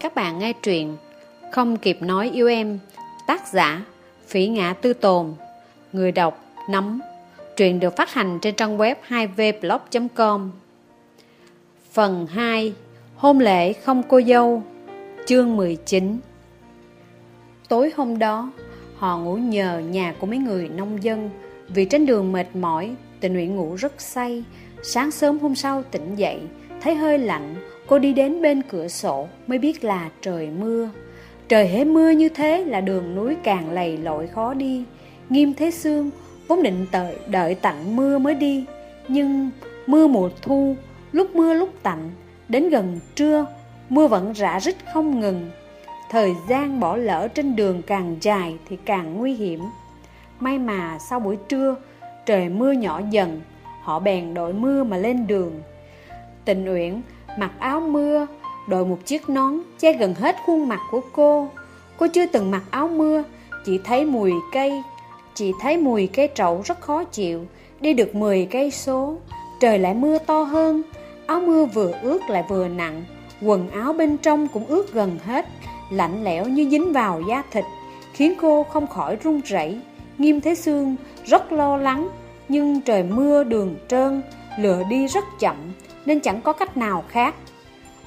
Các bạn nghe truyện Không kịp nói yêu em, Tác giả Phỉ ngã tư tồn, Người đọc Nấm. Truyện được phát hành trên trang web 2vblog.com Phần 2 Hôn lễ không cô dâu, Chương 19 Tối hôm đó, Họ ngủ nhờ nhà của mấy người nông dân Vì trên đường mệt mỏi, Tình nguyện ngủ rất say. Sáng sớm hôm sau tỉnh dậy, Thấy hơi lạnh Cô đi đến bên cửa sổ Mới biết là trời mưa. Trời hễ mưa như thế là đường núi càng lầy lội khó đi. Nghiêm Thế xương vốn định đợi, đợi tạnh mưa mới đi. Nhưng mưa mùa thu Lúc mưa lúc tạnh Đến gần trưa Mưa vẫn rã rít không ngừng. Thời gian bỏ lỡ trên đường càng dài Thì càng nguy hiểm. May mà sau buổi trưa Trời mưa nhỏ dần Họ bèn đội mưa mà lên đường. Tình Uyển mặc áo mưa, Đội một chiếc nón che gần hết khuôn mặt của cô. Cô chưa từng mặc áo mưa, Chỉ thấy mùi cây, Chỉ thấy mùi cây trậu rất khó chịu, Đi được 10 cây số. Trời lại mưa to hơn, Áo mưa vừa ướt lại vừa nặng, Quần áo bên trong cũng ướt gần hết, Lạnh lẽo như dính vào da thịt, Khiến cô không khỏi run rẩy. Nghiêm Thế Sương rất lo lắng, Nhưng trời mưa đường trơn, Lửa đi rất chậm. Nên chẳng có cách nào khác.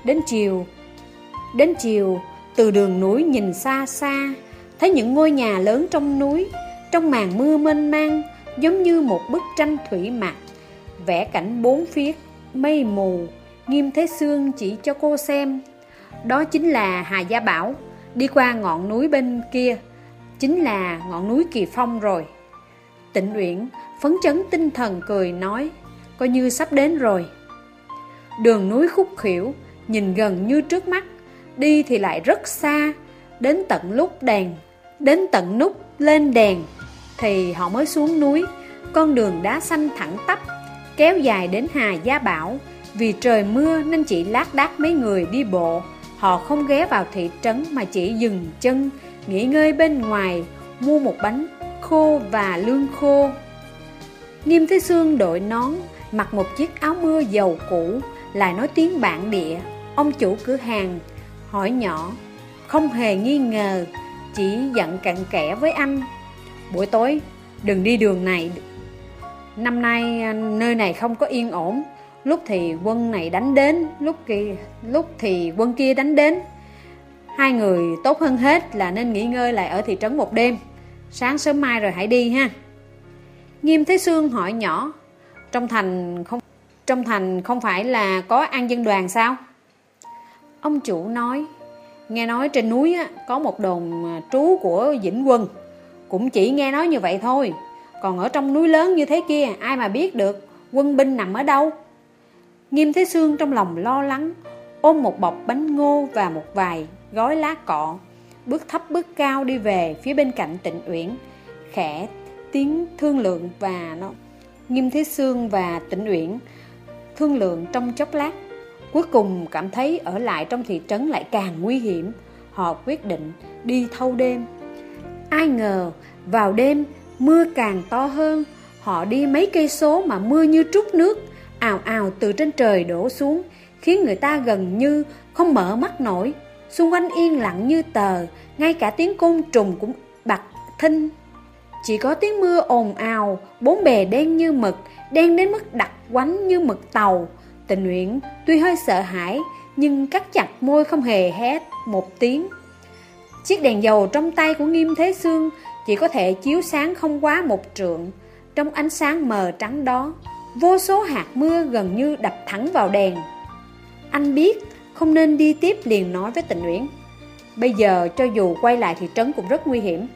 Đến chiều Đến chiều, Từ đường núi nhìn xa xa, Thấy những ngôi nhà lớn trong núi, Trong màn mưa mênh mang, Giống như một bức tranh thủy mặc, Vẽ cảnh bốn phía Mây mù, Nghiêm Thế Sương chỉ cho cô xem. Đó chính là Hà Gia Bảo, Đi qua ngọn núi bên kia, Chính là ngọn núi Kỳ Phong rồi. Tịnh Uyển phấn chấn tinh thần cười nói, Coi như sắp đến rồi. Đường núi khúc khỉu Nhìn gần như trước mắt, Đi thì lại rất xa, Đến tận lúc đèn, Đến tận nút lên đèn, Thì họ mới xuống núi. Con đường đá xanh thẳng tắp, Kéo dài đến Hà Gia Bảo. Vì trời mưa nên chỉ lát đác mấy người đi bộ, Họ không ghé vào thị trấn Mà chỉ dừng chân, Nghỉ ngơi bên ngoài, Mua một bánh khô và lương khô. Nghiêm Thế Sương đội nón, Mặc một chiếc áo mưa dầu cũ lại nói tiếng bản địa. Ông chủ cửa hàng hỏi nhỏ Không hề nghi ngờ Chỉ giận cặn kẽ với anh. Buổi tối đừng đi đường này. Năm nay à, nơi này không có yên ổn. Lúc thì quân này đánh đến Lúc kia, lúc thì quân kia đánh đến. Hai người tốt hơn hết là nên nghỉ ngơi lại ở thị trấn một đêm. Sáng sớm mai rồi hãy đi ha. Nghiêm Thế Sương hỏi nhỏ Trong thành không trong thành không phải là có an dân đoàn sao? Ông chủ nói Nghe nói trên núi á, có một đồn à, trú của Vĩnh Quân. Cũng chỉ nghe nói như vậy thôi. Còn ở trong núi lớn như thế kia Ai mà biết được quân binh nằm ở đâu? Nghiêm Thế Sương trong lòng lo lắng Ôm một bọc bánh ngô và một vài gói lá cọ Bước thấp bước cao đi về phía bên cạnh trịnh uyển Khẽ tiếng thương lượng và nó Nghiêm Thế Sương và trịnh uyển Thương lượng trong chốc lát. Cuối cùng cảm thấy ở lại trong thị trấn lại càng nguy hiểm. Họ quyết định đi thâu đêm. Ai ngờ vào đêm, mưa càng to hơn. Họ đi mấy cây số mà mưa như trút nước, Ào ào từ trên trời đổ xuống, Khiến người ta gần như không mở mắt nổi. Xung quanh yên lặng như tờ, Ngay cả tiếng côn trùng cũng bặt thinh. Chỉ có tiếng mưa ồn ào, Bốn bề đen như mực, Đen đến mức đặc quánh như mực tàu. Tình nguyện tuy hơi sợ hãi, Nhưng cắt chặt môi không hề hét một tiếng. Chiếc đèn dầu trong tay của Nghiêm Thế Sương Chỉ có thể chiếu sáng không quá một trượng. Trong ánh sáng mờ trắng đó, Vô số hạt mưa gần như đập thẳng vào đèn. Anh biết không nên đi tiếp liền nói với tình nguyện. Bây giờ cho dù quay lại thị trấn cũng rất nguy hiểm.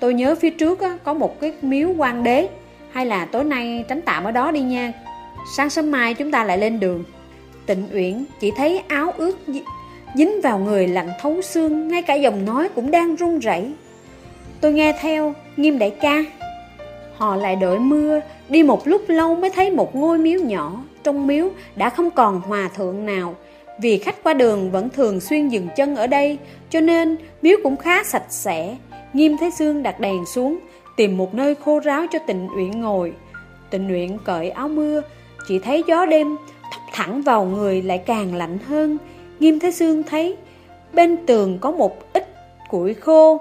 Tôi nhớ phía trước có một cái miếu quan đế. Hay là tối nay tránh tạm ở đó đi nha. Sáng sớm mai chúng ta lại lên đường. Tịnh Uyển chỉ thấy áo ướt dính vào người lạnh thấu xương, Ngay cả giọng nói cũng đang run rẩy. Tôi nghe theo, nghiêm đại ca. Họ lại đợi mưa, Đi một lúc lâu mới thấy một ngôi miếu nhỏ. Trong miếu đã không còn hòa thượng nào, Vì khách qua đường vẫn thường xuyên dừng chân ở đây, Cho nên miếu cũng khá sạch sẽ. Nghiêm Thế Sương đặt đèn xuống, Tìm một nơi khô ráo cho Tịnh uyển ngồi. Tịnh uyển cởi áo mưa, chỉ thấy gió đêm thốc thẳng vào người lại càng lạnh hơn. Nghiêm Thế Sương thấy Bên tường có một ít củi khô,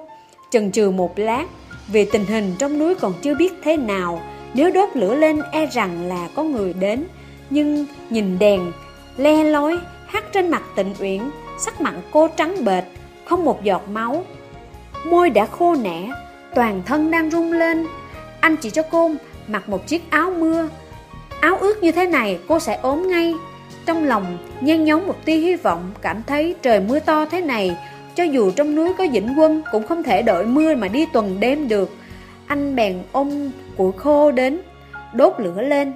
Chần chừ một lát, Vì tình hình trong núi còn chưa biết thế nào. Nếu đốt lửa lên e rằng là có người đến. Nhưng nhìn đèn Le lối hắt trên mặt tịnh uyển, Sắc mặn cô trắng bệt Không một giọt máu. Môi đã khô nẻ, Toàn thân đang rung lên. Anh chỉ cho cô mặc một chiếc áo mưa. Áo ướt như thế này cô sẽ ốm ngay. Trong lòng nhen nhóm một tia hy vọng, Cảm thấy trời mưa to thế này, Cho dù trong núi có dĩnh quân Cũng không thể đợi mưa mà đi tuần đêm được. Anh bèn ôm củi khô đến, Đốt lửa lên.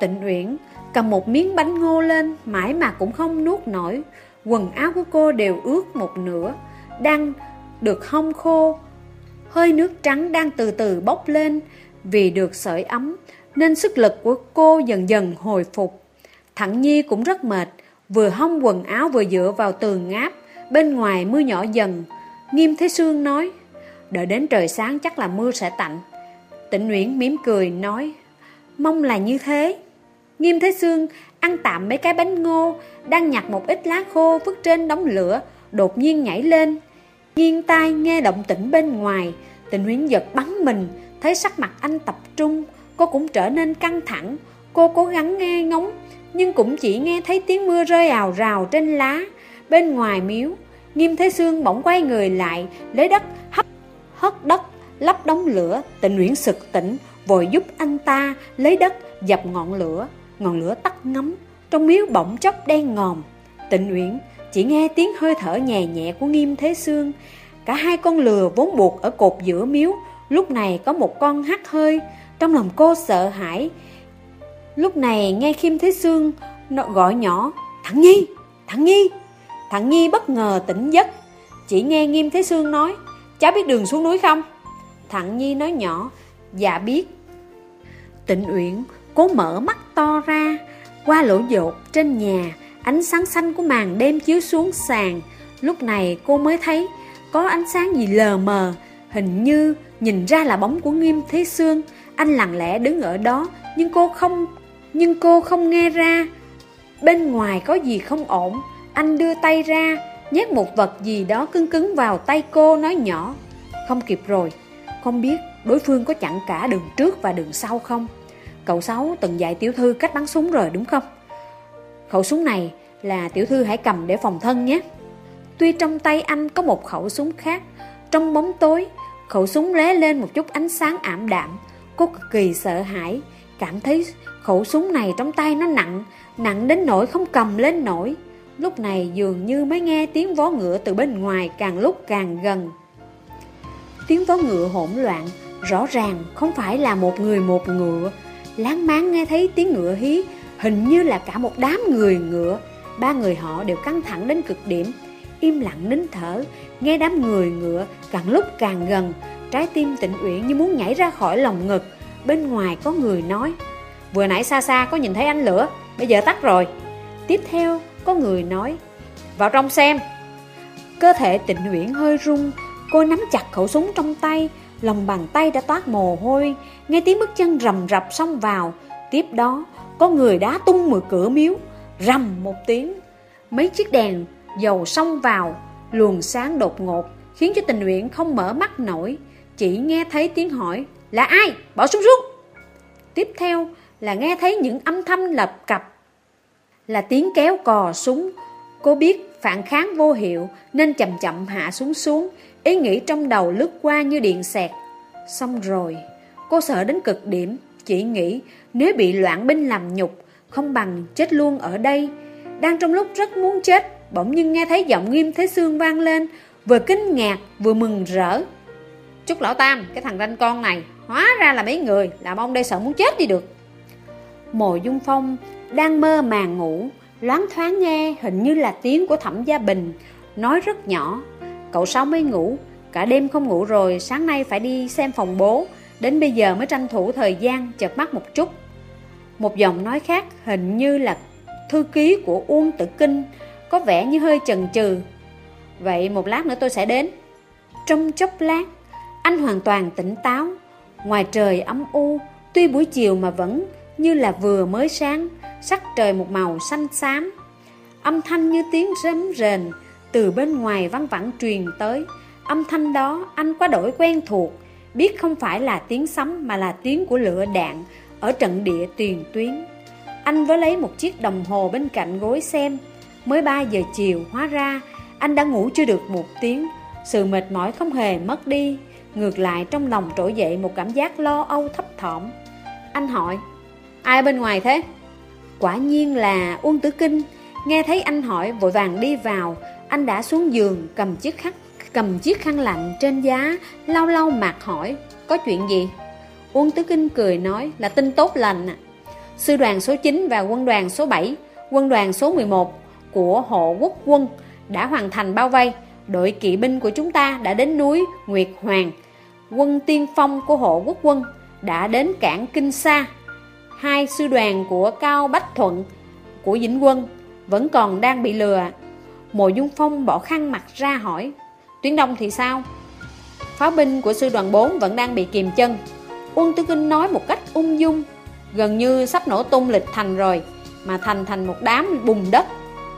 Tịnh Uyển cầm một miếng bánh ngô lên, Mãi mà cũng không nuốt nổi. Quần áo của cô đều ướt một nửa, Đang được hong khô. Hơi nước trắng đang từ từ bốc lên. Vì được sợi ấm, Nên sức lực của cô dần dần hồi phục. Thẳng Nhi cũng rất mệt, Vừa hong quần áo vừa dựa vào tường ngáp, Bên ngoài mưa nhỏ dần. Nghiêm Thế Sương nói, Đợi đến trời sáng chắc là mưa sẽ tạnh. Tịnh Nguyễn mỉm cười nói, Mong là như thế. Nghiêm Thế Sương ăn tạm mấy cái bánh ngô, Đang nhặt một ít lá khô vứt trên đống lửa, Đột nhiên nhảy lên. Nghiêng tai nghe động tĩnh bên ngoài, Tình huyến giật bắn mình, Thấy sắc mặt anh tập trung, Cô cũng trở nên căng thẳng. Cô cố gắng nghe ngóng, Nhưng cũng chỉ nghe thấy tiếng mưa rơi ào rào trên lá, Bên ngoài miếu. Nghiêm Thế xương bỗng quay người lại, Lấy đất hấp hất đất Lắp đống lửa, Tình Nguyễn sực tỉnh, Vội giúp anh ta lấy đất, dập ngọn lửa. Ngọn lửa tắt ngấm, Trong miếu bỗng chốc đen ngòm. Tịnh Uyển chỉ nghe tiếng hơi thở nhẹ nhẹ của Nghiêm Thế Sương. Cả hai con lừa vốn buộc ở cột giữa miếu. Lúc này có một con hắt hơi. Trong lòng cô sợ hãi. Lúc này nghe nghiêm Thế Sương nó gọi nhỏ Thằng Nhi, Thằng Nhi. Thằng Nhi bất ngờ tỉnh giấc. Chỉ nghe Nghiêm Thế Sương nói Cháu biết đường xuống núi không? Thằng Nhi nói nhỏ Dạ biết. Tịnh Uyển cố mở mắt to ra Qua lỗ dột trên nhà. Ánh sáng xanh của màn đêm chiếu xuống sàn. Lúc này cô mới thấy Có ánh sáng gì lờ mờ, Hình như nhìn ra là bóng của Nghiêm Thế Sương. Anh lặng lẽ đứng ở đó, Nhưng cô không, Nhưng cô không nghe ra. Bên ngoài có gì không ổn? Anh đưa tay ra, Nhét một vật gì đó cứng cứng vào tay cô, nói nhỏ, Không kịp rồi. Không biết đối phương có chặn cả đường trước và đường sau không? Cậu Sáu từng dạy tiểu thư cách bắn súng rồi, đúng không? Khẩu súng này là tiểu thư hãy cầm để phòng thân nhé. Tuy trong tay anh có một khẩu súng khác, Trong bóng tối, Khẩu súng lé lên một chút ánh sáng ảm đạm. Cô cực kỳ sợ hãi, Cảm thấy khẩu súng này trong tay nó nặng Nặng đến nỗi không cầm lên nổi. Lúc này dường như mới nghe tiếng vó ngựa từ bên ngoài càng lúc càng gần. Tiếng vó ngựa hỗn loạn, Rõ ràng không phải là một người một ngựa. Láng máng nghe thấy tiếng ngựa hí Hình như là cả một đám người ngựa. Ba người họ đều căng thẳng đến cực điểm. Im lặng nín thở, Nghe đám người ngựa càng lúc càng gần. Trái tim tịnh uyển như muốn nhảy ra khỏi lòng ngực. Bên ngoài có người nói, Vừa nãy xa xa có nhìn thấy ánh lửa, Bây giờ tắt rồi. Tiếp theo, có người nói, Vào trong xem. Cơ thể tịnh uyển hơi rung, Cô nắm chặt khẩu súng trong tay, Lòng bàn tay đã toát mồ hôi. Nghe tiếng bước chân rầm rập xông vào. Tiếp đó có người đá tung mở cửa miếu, Rầm một tiếng. Mấy chiếc đèn dầu xông vào, Luồng sáng đột ngột, Khiến cho tình nguyện không mở mắt nổi, Chỉ nghe thấy tiếng hỏi, Là ai? Bỏ súng xuống. Tiếp theo là nghe thấy những âm thanh lập cập, Là tiếng kéo cò súng. Cô biết phản kháng vô hiệu Nên chậm chậm hạ súng xuống, Ý nghĩ trong đầu lướt qua như điện xẹt. Xong rồi, Cô sợ đến cực điểm chỉ nghĩ nếu bị loạn binh làm nhục, Không bằng chết luôn ở đây. Đang trong lúc rất muốn chết, Bỗng nhiên nghe thấy giọng nghiêm thế xương vang lên, Vừa kinh ngạc vừa mừng rỡ. Chúc lão tam, Cái thằng ranh con này, Hóa ra là mấy người, Làm ông đây sợ muốn chết đi được. Mộ Dung Phong Đang mơ màng ngủ, Loáng thoáng nghe hình như là tiếng của thẩm gia bình, Nói rất nhỏ. Cậu sáu mới ngủ? Cả đêm không ngủ rồi, Sáng nay phải đi xem phòng bố. Đến bây giờ mới tranh thủ thời gian chợp mắt một chút. Một giọng nói khác hình như là thư ký của Uông Tử Kinh, Có vẻ như hơi chần chừ. Vậy một lát nữa tôi sẽ đến. Trong chốc lát, Anh hoàn toàn tỉnh táo. Ngoài trời ấm u, Tuy buổi chiều mà vẫn như là vừa mới sáng, Sắc trời một màu xanh xám. Âm thanh như tiếng rấm rền Từ bên ngoài văng vẳng truyền tới. Âm thanh đó anh quá đổi quen thuộc. Biết không phải là tiếng sấm mà là tiếng của lửa đạn Ở trận địa tiền tuyến. Anh với lấy một chiếc đồng hồ bên cạnh gối xem. Mới 3 giờ chiều hóa ra, Anh đã ngủ chưa được một tiếng. Sự mệt mỏi không hề mất đi. Ngược lại, trong lòng trỗi dậy một cảm giác lo âu thấp thỏm. Anh hỏi, Ai bên ngoài thế? Quả nhiên là Uông Tử Kinh. Nghe thấy anh hỏi, vội vàng đi vào. Anh đã xuống giường, cầm chiếc khăn cầm chiếc khăn lạnh trên giá Lau lau mặt hỏi Có chuyện gì? Uông tứ Kinh cười nói là tin tốt lành à. Sư đoàn số 9 và quân đoàn số 7 Quân đoàn số 11 của hộ quốc quân đã hoàn thành bao vây Đội kỵ binh của chúng ta đã đến núi Nguyệt Hoàng Quân tiên phong của hộ quốc quân đã đến cảng Kinh Sa Hai sư đoàn của Cao Bách Thuận của Vĩnh Quân vẫn còn đang bị lừa. Mộ Dung Phong bỏ khăn mặt ra hỏi, tuyến đông thì sao? Pháo binh của sư đoàn 4 vẫn đang bị kìm chân. Uông Tư Kinh nói một cách ung dung, gần như sắp nổ tung lịch thành rồi, mà thành thành một đám bùn đất.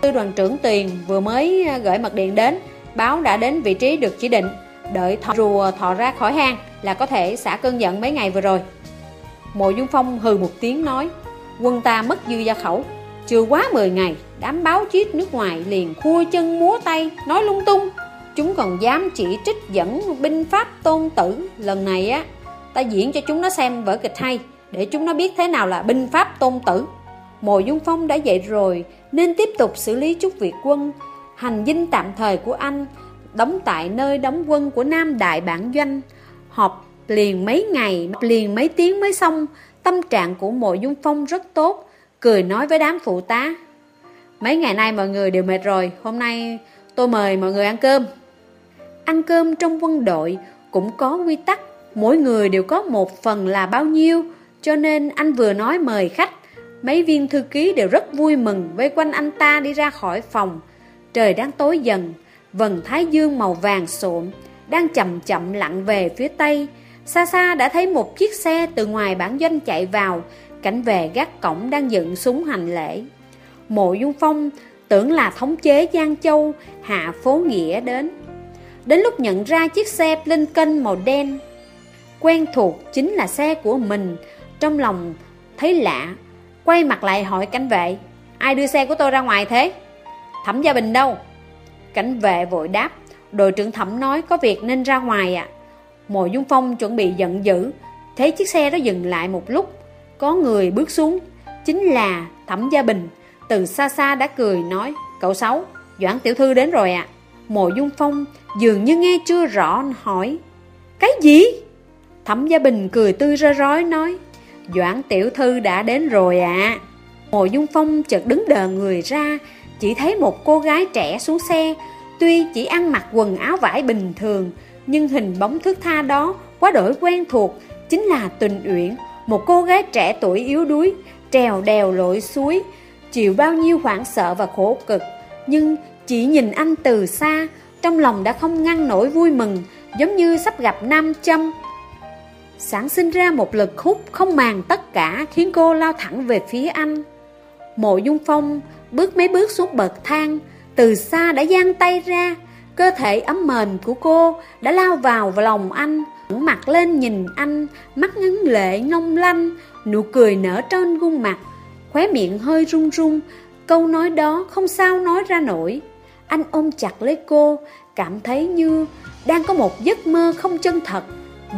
Sư đoàn trưởng Tuyền vừa mới ờ, gửi mật điện đến, báo đã đến vị trí được chỉ định, đợi thọ rùa thọ ra khỏi hang là có thể xả cơn giận mấy ngày vừa rồi. Mộ Dung Phong hừ một tiếng nói Quân ta mất dư gia khẩu Chưa quá 10 ngày Đám báo chiết nước ngoài liền khua chân múa tay Nói lung tung Chúng còn dám chỉ trích dẫn binh pháp tôn tử. Lần này á Ta diễn cho chúng nó xem vở kịch hay Để chúng nó biết thế nào là binh pháp tôn tử. Mộ Dung Phong đã dậy rồi Nên tiếp tục xử lý chút việc quân. Hành dinh tạm thời của anh Đóng tại nơi đóng quân của Nam Đại Bản Doanh. Họp liền mấy ngày, liền mấy tiếng mới xong, tâm trạng của mộ dung phong rất tốt, cười nói với đám phụ tá. Mấy ngày nay mọi người đều mệt rồi, hôm nay tôi mời mọi người ăn cơm. Ăn cơm trong quân đội cũng có quy tắc, mỗi người đều có một phần là bao nhiêu, cho nên anh vừa nói mời khách, mấy viên thư ký đều rất vui mừng vây quanh anh ta đi ra khỏi phòng. Trời đang tối dần, vầng thái dương màu vàng sộm, đang chậm chậm lặn về phía tây, Xa xa đã thấy một chiếc xe từ ngoài bản doanh chạy vào, cảnh vệ gác cổng đang dựng súng hành lễ. Mộ Dung Phong tưởng là thống chế Giang Châu, hạ phố nghĩa đến. Đến lúc nhận ra chiếc xe Lincoln màu đen, quen thuộc chính là xe của mình, trong lòng thấy lạ, quay mặt lại hỏi cảnh vệ, ai đưa xe của tôi ra ngoài thế? Thẩm Gia Bình đâu? Cảnh vệ vội đáp, đội trưởng thẩm nói có việc nên ra ngoài ạ. À. Mộ Dung Phong chuẩn bị giận dữ Thấy chiếc xe đó dừng lại một lúc Có người bước xuống Chính là Thẩm Gia Bình Từ xa xa đã cười nói Cậu Sáu, Doãn Tiểu Thư đến rồi ạ à. Mộ Dung Phong dường như nghe chưa rõ hỏi Cái gì? Thẩm Gia Bình cười tươi ra rói nói Doãn Tiểu Thư đã đến rồi ạ à. Mộ Dung Phong chợt đứng đờ người ra Chỉ thấy một cô gái trẻ xuống xe Tuy chỉ ăn mặc quần áo vải bình thường nhưng hình bóng thước tha đó quá đổi quen thuộc, chính là Tình Uyển, một cô gái trẻ tuổi yếu đuối, trèo đèo lội suối, chịu bao nhiêu hoảng sợ và khổ cực, nhưng chỉ nhìn anh từ xa, trong lòng đã không ngăn nổi vui mừng, giống như sắp gặp nam châm. Sản sinh ra một lực hút không màng tất cả khiến cô lao thẳng về phía anh. Mộ Dung Phong bước mấy bước xuống bậc thang, từ xa đã giang tay ra, Cơ thể ấm mềm của cô đã lao vào vào lòng anh, mặt lên nhìn anh, mắt ngấn lệ ngông lanh, nụ cười nở trên gương mặt, khóe miệng hơi run run, câu nói đó không sao nói ra nổi. Anh ôm chặt lấy cô, cảm thấy như đang có một giấc mơ không chân thật,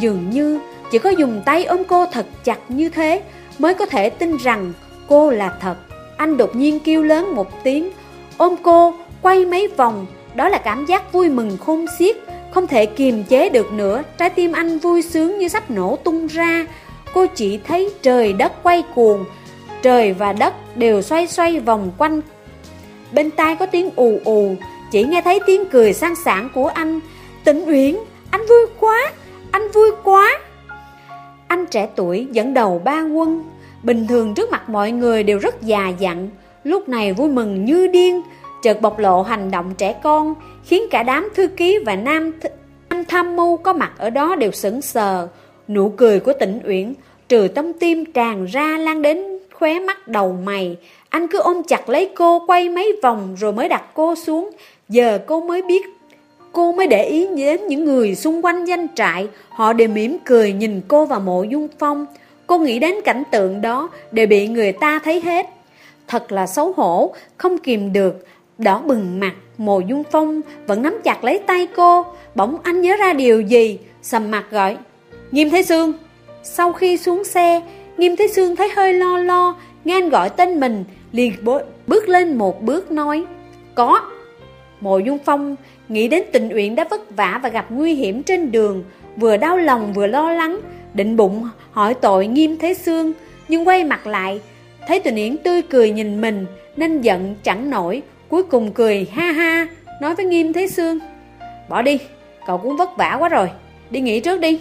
dường như chỉ có dùng tay ôm cô thật chặt như thế mới có thể tin rằng cô là thật. Anh đột nhiên kêu lớn một tiếng, ôm cô quay mấy vòng, đó là cảm giác vui mừng khôn xiết, không thể kiềm chế được nữa, trái tim anh vui sướng như sắp nổ tung ra. Cô chỉ thấy trời đất quay cuồng, trời và đất đều xoay xoay vòng quanh. Bên tai có tiếng ù ù, chỉ nghe thấy tiếng cười sang sảng của anh. Tịnh Uyển, anh vui quá, anh vui quá. Anh trẻ tuổi dẫn đầu ba quân, bình thường trước mặt mọi người đều rất già dặn, lúc này vui mừng như điên, chợt bộc lộ hành động trẻ con, khiến cả đám thư ký và nam, nam tham mưu có mặt ở đó đều sững sờ. Nụ cười của tỉnh Uyển, trừ tâm tim tràn ra lan đến khóe mắt đầu mày. Anh cứ ôm chặt lấy cô, quay mấy vòng rồi mới đặt cô xuống. Giờ cô mới biết, Cô mới để ý đến những người xung quanh danh trại. Họ đều mỉm cười nhìn cô và mộ dung phong. Cô nghĩ đến cảnh tượng đó, Đều bị người ta thấy hết. Thật là xấu hổ, Không kìm được. Đỏ bừng mặt mồ dung phong vẫn nắm chặt lấy tay cô. Bỗng anh nhớ ra điều gì, Sầm mặt gọi, Nghiêm Thế Sương. Sau khi xuống xe Nghiêm Thế Sương thấy hơi lo lo Nghe anh gọi tên mình liền bước lên một bước nói Có. Mộ Dung Phong nghĩ đến tình nguyện đã vất vả và gặp nguy hiểm trên đường Vừa đau lòng vừa lo lắng Định bụng hỏi tội Nghiêm Thế Sương Nhưng quay mặt lại Thấy tình uyển tươi cười nhìn mình Nên giận chẳng nổi Cuối cùng cười ha ha Nói với Nghiêm Thế Sương Bỏ đi, cậu cũng vất vả quá rồi Đi nghỉ trước đi.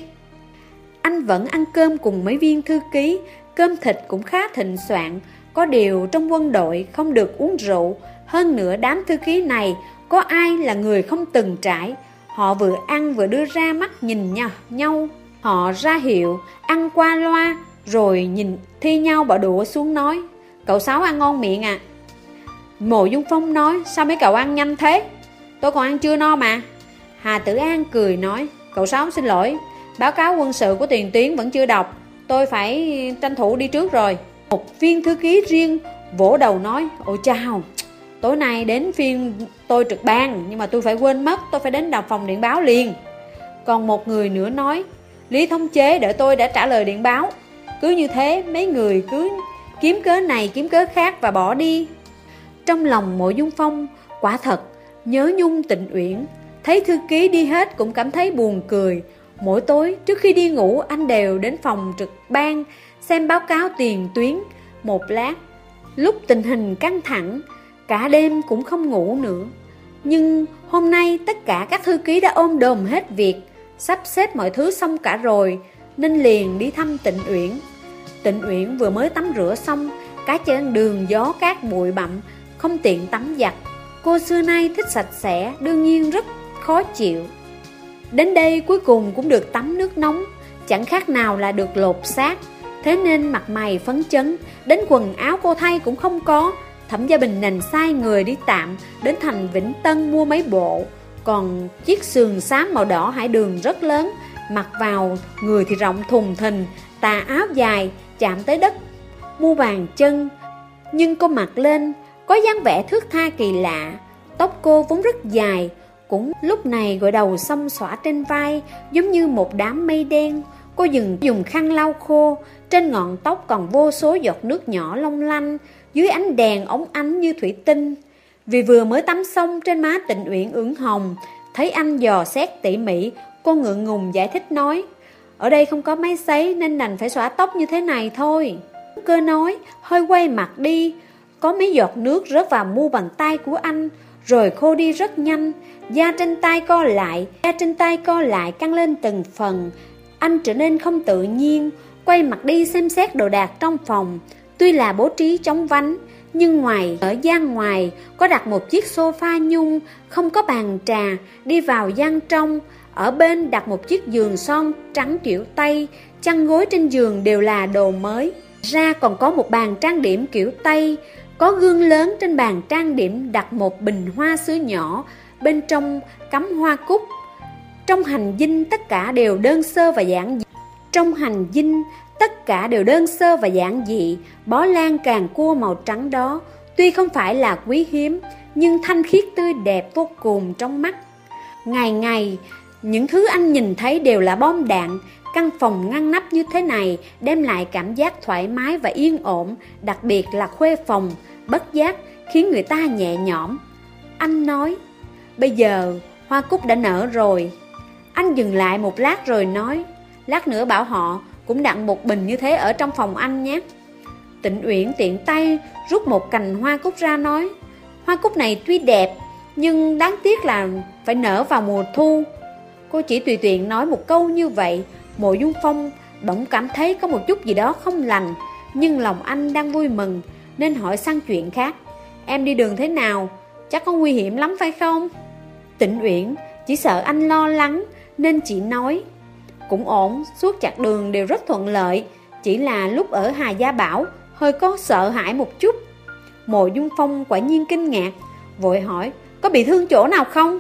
Anh vẫn ăn cơm cùng mấy viên thư ký. Cơm thịt cũng khá thịnh soạn. Có điều trong quân đội không được uống rượu. Hơn nữa đám thư ký này, Có ai là người không từng trải? Họ vừa ăn vừa đưa ra mắt nhìn nhau. Họ ra hiệu, Ăn qua loa, Rồi nhìn thi nhau bỏ đũa xuống nói, Cậu Sáu ăn ngon miệng à. Mộ Dung Phong nói, Sao mấy cậu ăn nhanh thế? Tôi còn ăn chưa no mà. Hà Tử An cười nói, Cậu Sáu xin lỗi Báo cáo quân sự của tiền tuyến vẫn chưa đọc. Tôi phải tranh thủ đi trước rồi. Một viên thư ký riêng, vỗ đầu nói, Ôi chào Tối nay đến phiên tôi trực ban, Nhưng mà tôi phải quên mất, Tôi phải đến đọc phòng điện báo liền. Còn một người nữa nói, Lý thống chế đợi tôi đã trả lời điện báo. Cứ như thế, mấy người cứ kiếm cớ này, kiếm cớ khác và bỏ đi. Trong lòng mộ dung phong, Quả thật, nhớ nhung, tịnh uyển. Thấy thư ký đi hết cũng cảm thấy buồn cười. Mỗi tối, trước khi đi ngủ, anh đều đến phòng trực ban, Xem báo cáo tiền tuyến, Một lát. Lúc tình hình căng thẳng, Cả đêm cũng không ngủ nữa. Nhưng hôm nay tất cả các thư ký đã ôm đồm hết việc, Sắp xếp mọi thứ xong cả rồi, Nên liền đi thăm tịnh Uyển. Tịnh Uyển vừa mới tắm rửa xong Cá chân đường gió cát bụi bặm, Không tiện tắm giặt. Cô xưa nay thích sạch sẽ, Đương nhiên rất khó chịu. Đến đây cuối cùng cũng được tắm nước nóng, Chẳng khác nào là được lột xác. Thế nên mặt mày phấn chấn, Đến quần áo cô thay cũng không có. Thẩm Gia Bình nành sai người đi tạm, Đến thành Vĩnh Tân mua mấy bộ. Còn chiếc sườn xám màu đỏ hải đường rất lớn, Mặc vào người thì rộng thùng thình, Tà áo dài, chạm tới đất Mua bàn chân. Nhưng cô mặc lên, Có dáng vẻ thước tha kỳ lạ, Tóc cô vốn rất dài cũng lúc này gội đầu xong xõa trên vai, Giống như một đám mây đen. Cô dừng, dùng khăn lau khô, Trên ngọn tóc còn vô số giọt nước nhỏ long lanh, Dưới ánh đèn ống ánh như thủy tinh. Vì vừa mới tắm xong, trên má tịnh uyển ửng hồng, Thấy anh dò xét tỉ mỉ, Cô ngượng ngùng giải thích nói, Ở đây không có máy sấy nên đành phải xõa tóc như thế này thôi. Cơ nói, hơi quay mặt đi, Có mấy giọt nước rớt vào mu bàn tay của anh rồi khô đi rất nhanh Da trên tay co lại, da trên tay co lại căng lên từng phần. Anh trở nên không tự nhiên, quay mặt đi xem xét đồ đạc trong phòng. Tuy là bố trí chống vánh, nhưng ngoài ở gian ngoài có đặt một chiếc sofa nhung, không có bàn trà, đi vào gian trong. Ở bên đặt một chiếc giường son trắng kiểu Tây, chăn gối trên giường đều là đồ mới. Ra còn có một bàn trang điểm kiểu Tây, có gương lớn trên bàn trang điểm đặt một bình hoa sứ nhỏ, bên trong cắm hoa cúc. Trong hành dinh tất cả đều đơn sơ và giản dị. Trong hành dinh tất cả đều đơn sơ và giản dị, bó lan càng cua màu trắng đó, tuy không phải là quý hiếm, nhưng thanh khiết tươi đẹp vô cùng trong mắt. Ngày ngày, những thứ anh nhìn thấy đều là bom đạn, căn phòng ngăn nắp như thế này đem lại cảm giác thoải mái và yên ổn, đặc biệt là khuê phòng, bất giác khiến người ta nhẹ nhõm. Anh nói, Bây giờ hoa cúc đã nở rồi. Anh dừng lại một lát rồi nói Lát nữa bảo họ cũng đặt một bình như thế ở trong phòng anh nhé. Tịnh Uyển tiện tay rút một cành hoa cúc ra nói Hoa cúc này tuy đẹp Nhưng đáng tiếc là phải nở vào mùa thu. Cô chỉ tùy tiện nói một câu như vậy Mộ Dung Phong bỗng cảm thấy có một chút gì đó không lành Nhưng lòng anh đang vui mừng Nên hỏi sang chuyện khác. Em đi đường thế nào? Chắc có nguy hiểm lắm phải không? Tịnh Uyển chỉ sợ anh lo lắng nên chỉ nói Cũng ổn, suốt chặt đường đều rất thuận lợi Chỉ là lúc ở Hà Gia Bảo hơi có sợ hãi một chút. Mộ Dung Phong quả nhiên kinh ngạc Vội hỏi có bị thương chỗ nào không?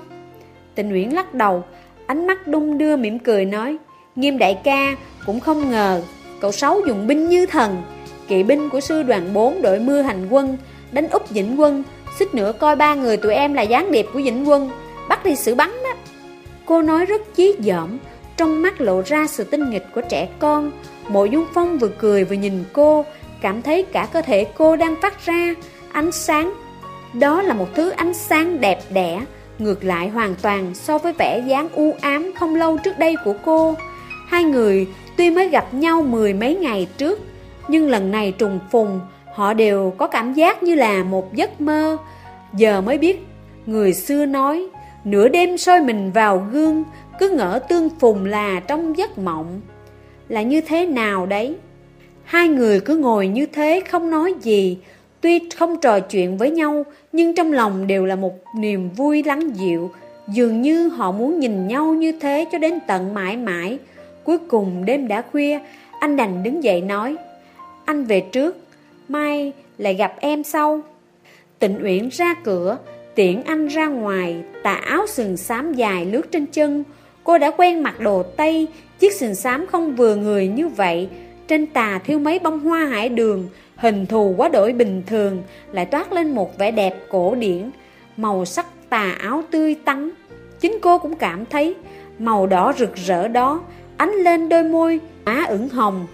Tình Nguyễn lắc đầu, ánh mắt đung đưa mỉm cười nói, nghiêm đại ca cũng không ngờ cậu Sáu dùng binh như thần. Kỵ binh của sư đoàn 4 đội mưa hành quân, đánh úp dĩnh quân, xích nữa coi ba người tụi em là gián điệp của dĩnh quân, bắt đi xử bắn đó. Cô nói rất chí dỏm, trong mắt lộ ra sự tinh nghịch của trẻ con. Mộ Dung Phong vừa cười vừa nhìn cô, cảm thấy cả cơ thể cô đang phát ra ánh sáng. Đó là một thứ ánh sáng đẹp đẽ, ngược lại hoàn toàn so với vẻ dáng u ám không lâu trước đây của cô. Hai người tuy mới gặp nhau mười mấy ngày trước, nhưng lần này trùng phùng, họ đều có cảm giác như là một giấc mơ. Giờ mới biết, người xưa nói, nửa đêm soi mình vào gương, cứ ngỡ tương phùng là trong giấc mộng. Là như thế nào đấy? Hai người cứ ngồi như thế không nói gì, tuy không trò chuyện với nhau, nhưng trong lòng đều là một niềm vui lắng dịu, dường như họ muốn nhìn nhau như thế cho đến tận mãi mãi. Cuối cùng đêm đã khuya, anh đành đứng dậy nói, anh về trước, mai lại gặp em sau. Tịnh Uyển ra cửa, tiễn anh ra ngoài, tà áo sườn xám dài lướt trên chân. Cô đã quen mặc đồ Tây, chiếc sườn xám không vừa người như vậy. Trên tà thiếu mấy bông hoa hải đường, hình thù quá đổi bình thường, lại toát lên một vẻ đẹp cổ điển. Màu sắc tà áo tươi tắn. Chính cô cũng cảm thấy màu đỏ rực rỡ đó ánh lên đôi môi, má ửng hồng.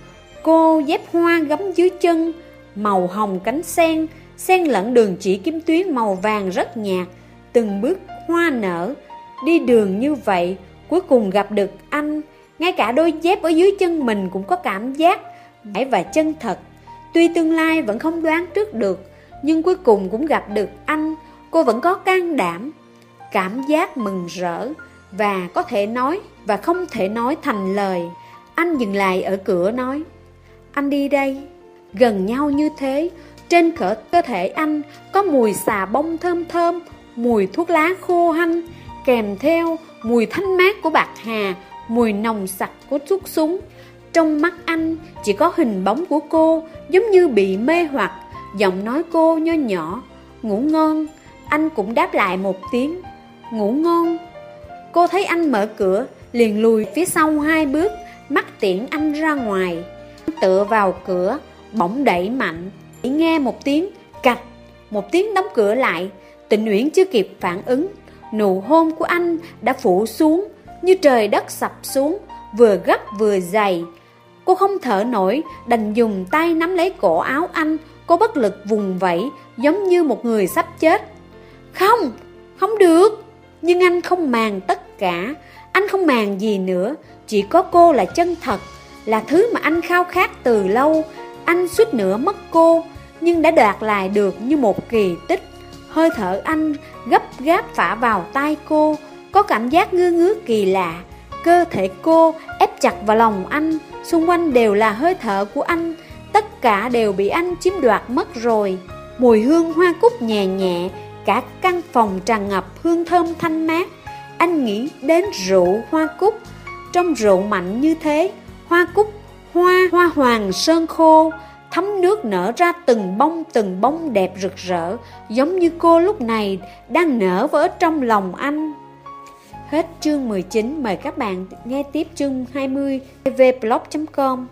Cô dép hoa gấm dưới chân, màu hồng cánh sen, sen lẫn đường chỉ kim tuyến màu vàng rất nhạt, từng bước hoa nở. Đi đường như vậy, cuối cùng gặp được anh, ngay cả đôi dép ở dưới chân mình cũng có cảm giác mãi và chân thật. Tuy tương lai vẫn không đoán trước được, nhưng cuối cùng cũng gặp được anh, cô vẫn có can đảm, cảm giác mừng rỡ và có thể nói và không thể nói thành lời. Anh dừng lại ở cửa nói, anh đi đây. Gần nhau như thế, trên cỡ cơ thể anh có mùi xà bông thơm thơm, mùi thuốc lá khô hanh, kèm theo mùi thanh mát của bạc hà, mùi nồng sặc của thuốc súng. Trong mắt anh chỉ có hình bóng của cô giống như bị mê hoặc, giọng nói cô nho nhỏ, ngủ ngon. Anh cũng đáp lại một tiếng, ngủ ngon. Cô thấy anh mở cửa, liền lùi phía sau hai bước, mắt tiễn anh ra ngoài. Tựa vào cửa, bỗng đẩy mạnh, chỉ nghe một tiếng cạch, một tiếng đóng cửa lại. Tịnh Uyển chưa kịp phản ứng, nụ hôn của anh đã phủ xuống như trời đất sập xuống, vừa gấp vừa dày. Cô không thở nổi, đành dùng tay nắm lấy cổ áo anh, cô bất lực vùng vẫy, giống như một người sắp chết. Không, không được. Nhưng anh không màng tất cả, anh không màng gì nữa, chỉ có cô là chân thật, là thứ mà anh khao khát từ lâu. Anh suýt nữa mất cô, nhưng đã đoạt lại được như một kỳ tích. Hơi thở anh gấp gáp phả vào tai cô, có cảm giác ngư ngứa kỳ lạ. Cơ thể cô ép chặt vào lòng anh, xung quanh đều là hơi thở của anh, tất cả đều bị anh chiếm đoạt mất rồi. Mùi hương hoa cúc nhẹ nhẹ, cả căn phòng tràn ngập hương thơm thanh mát. Anh nghĩ đến rượu hoa cúc, trong rượu mạnh như thế, hoa cúc, hoa, hoa hoàng sơn khô, thấm nước nở ra từng bông từng bông đẹp rực rỡ, giống như cô lúc này đang nở vỡ trong lòng anh. Hết chương 19, mời các bạn nghe tiếp chương 20 vblog com